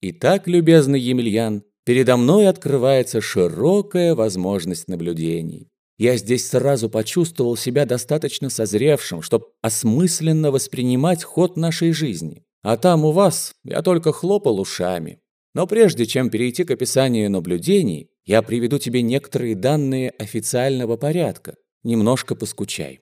Итак, любезный Емельян, передо мной открывается широкая возможность наблюдений. Я здесь сразу почувствовал себя достаточно созревшим, чтобы осмысленно воспринимать ход нашей жизни. А там у вас я только хлопал ушами. Но прежде чем перейти к описанию наблюдений, я приведу тебе некоторые данные официального порядка. Немножко поскучай.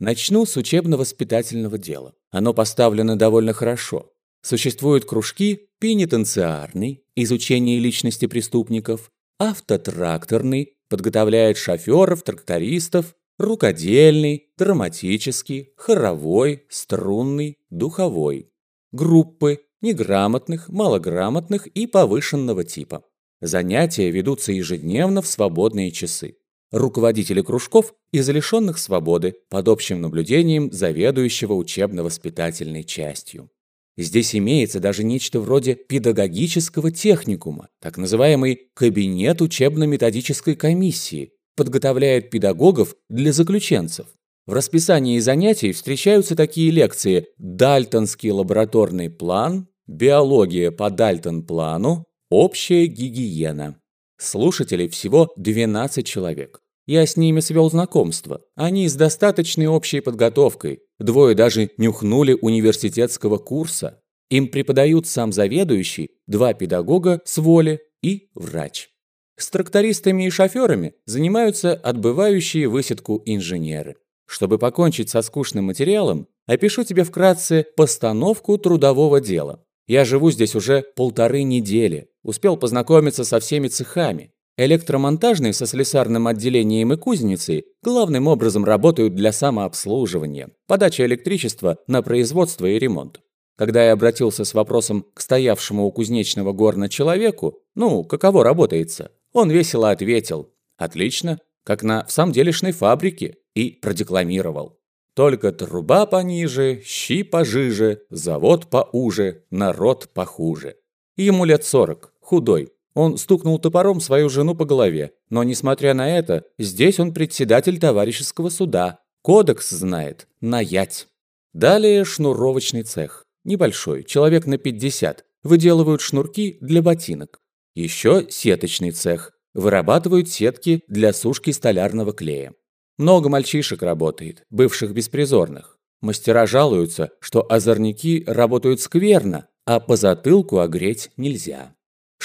Начну с учебно-воспитательного дела. Оно поставлено довольно хорошо. Существуют кружки пенитенциарный, изучение личности преступников, автотракторный, подготовляет шоферов, трактористов, рукодельный, драматический, хоровой, струнный, духовой. Группы неграмотных, малограмотных и повышенного типа. Занятия ведутся ежедневно в свободные часы руководители кружков из лишенных свободы под общим наблюдением заведующего учебно-воспитательной частью. Здесь имеется даже нечто вроде педагогического техникума, так называемый кабинет учебно-методической комиссии, подготовляет педагогов для заключенцев. В расписании занятий встречаются такие лекции «Дальтонский лабораторный план», «Биология по Дальтон-плану», «Общая гигиена». Слушателей всего 12 человек. Я с ними свел знакомство. Они с достаточной общей подготовкой. Двое даже нюхнули университетского курса. Им преподают сам заведующий, два педагога с воли и врач. С трактористами и шоферами занимаются отбывающие высадку инженеры. Чтобы покончить со скучным материалом, опишу тебе вкратце постановку трудового дела. Я живу здесь уже полторы недели, успел познакомиться со всеми цехами. Электромонтажные со слесарным отделением и кузницей главным образом работают для самообслуживания, подачи электричества на производство и ремонт. Когда я обратился с вопросом к стоявшему у кузнечного горна человеку, ну, каково работается, он весело ответил «Отлично, как на в самом делешной фабрике» и продекламировал. Только труба пониже, щи пожиже, завод поуже, народ похуже. Ему лет сорок, худой, он стукнул топором свою жену по голове, но, несмотря на это, здесь он председатель товарищеского суда. Кодекс знает. Наять. Далее шнуровочный цех. Небольшой, человек на 50. Выделывают шнурки для ботинок. Еще сеточный цех. Вырабатывают сетки для сушки столярного клея. Много мальчишек работает, бывших беспризорных. Мастера жалуются, что озорники работают скверно, а по затылку огреть нельзя.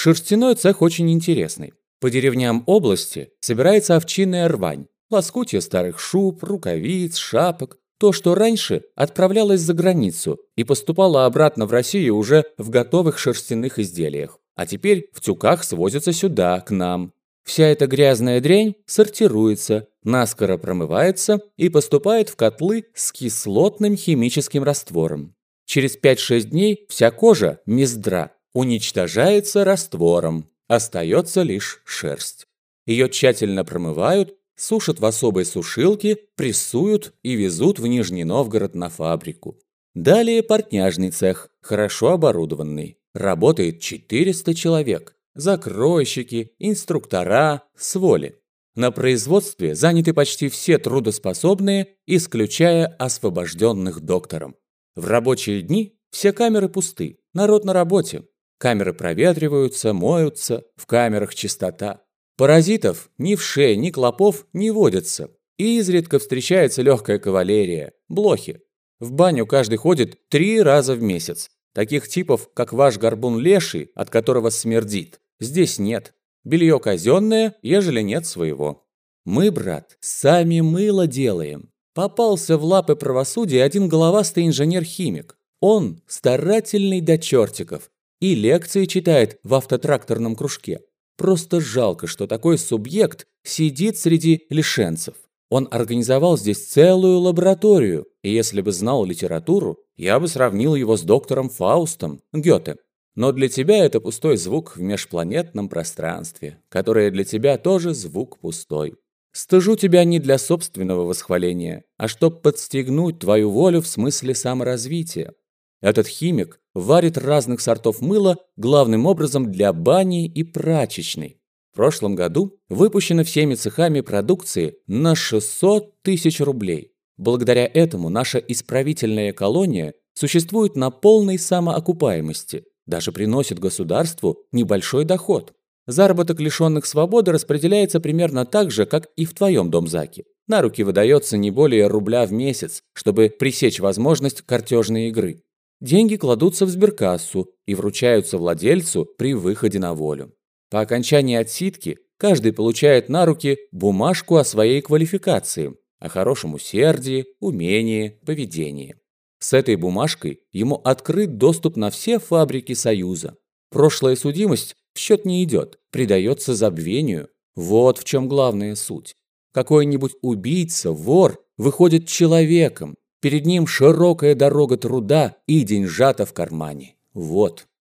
Шерстяной цех очень интересный. По деревням области собирается овчинная рвань, лоскутья старых шуб, рукавиц, шапок, то, что раньше отправлялось за границу и поступало обратно в Россию уже в готовых шерстяных изделиях, а теперь в тюках свозится сюда, к нам. Вся эта грязная дрянь сортируется, наскоро промывается и поступает в котлы с кислотным химическим раствором. Через 5-6 дней вся кожа, мездра, уничтожается раствором, остается лишь шерсть. Ее тщательно промывают, сушат в особой сушилке, прессуют и везут в Нижний Новгород на фабрику. Далее портняжный цех, хорошо оборудованный. Работает 400 человек. Закройщики, инструктора, своли. На производстве заняты почти все трудоспособные, исключая освобожденных доктором. В рабочие дни все камеры пусты, народ на работе, Камеры проветриваются, моются, в камерах чистота. Паразитов ни в шее, ни клопов не водятся. И изредка встречается легкая кавалерия, блохи. В баню каждый ходит три раза в месяц. Таких типов, как ваш горбун леший, от которого смердит, здесь нет. Белье казенное, ежели нет своего. Мы, брат, сами мыло делаем. Попался в лапы правосудия один головастый инженер-химик. Он старательный до чертиков, и лекции читает в автотракторном кружке. Просто жалко, что такой субъект сидит среди лишенцев. Он организовал здесь целую лабораторию, и если бы знал литературу, я бы сравнил его с доктором Фаустом, Гёте. Но для тебя это пустой звук в межпланетном пространстве, которое для тебя тоже звук пустой. Стыжу тебя не для собственного восхваления, а чтоб подстегнуть твою волю в смысле саморазвития. Этот химик варит разных сортов мыла главным образом для бани и прачечной. В прошлом году выпущено всеми цехами продукции на 600 тысяч рублей. Благодаря этому наша исправительная колония существует на полной самоокупаемости. даже приносит государству небольшой доход. Заработок лишенных свободы распределяется примерно так же, как и в твоем домзаке. На руки выдается не более рубля в месяц, чтобы пресечь возможность картежной игры. Деньги кладутся в сберкассу и вручаются владельцу при выходе на волю. По окончании отсидки каждый получает на руки бумажку о своей квалификации, о хорошем усердии, умении, поведении. С этой бумажкой ему открыт доступ на все фабрики Союза. Прошлая судимость в счет не идет, придается забвению. Вот в чем главная суть. Какой-нибудь убийца, вор выходит человеком. Перед ним широкая дорога труда и деньжата в кармане. Вот.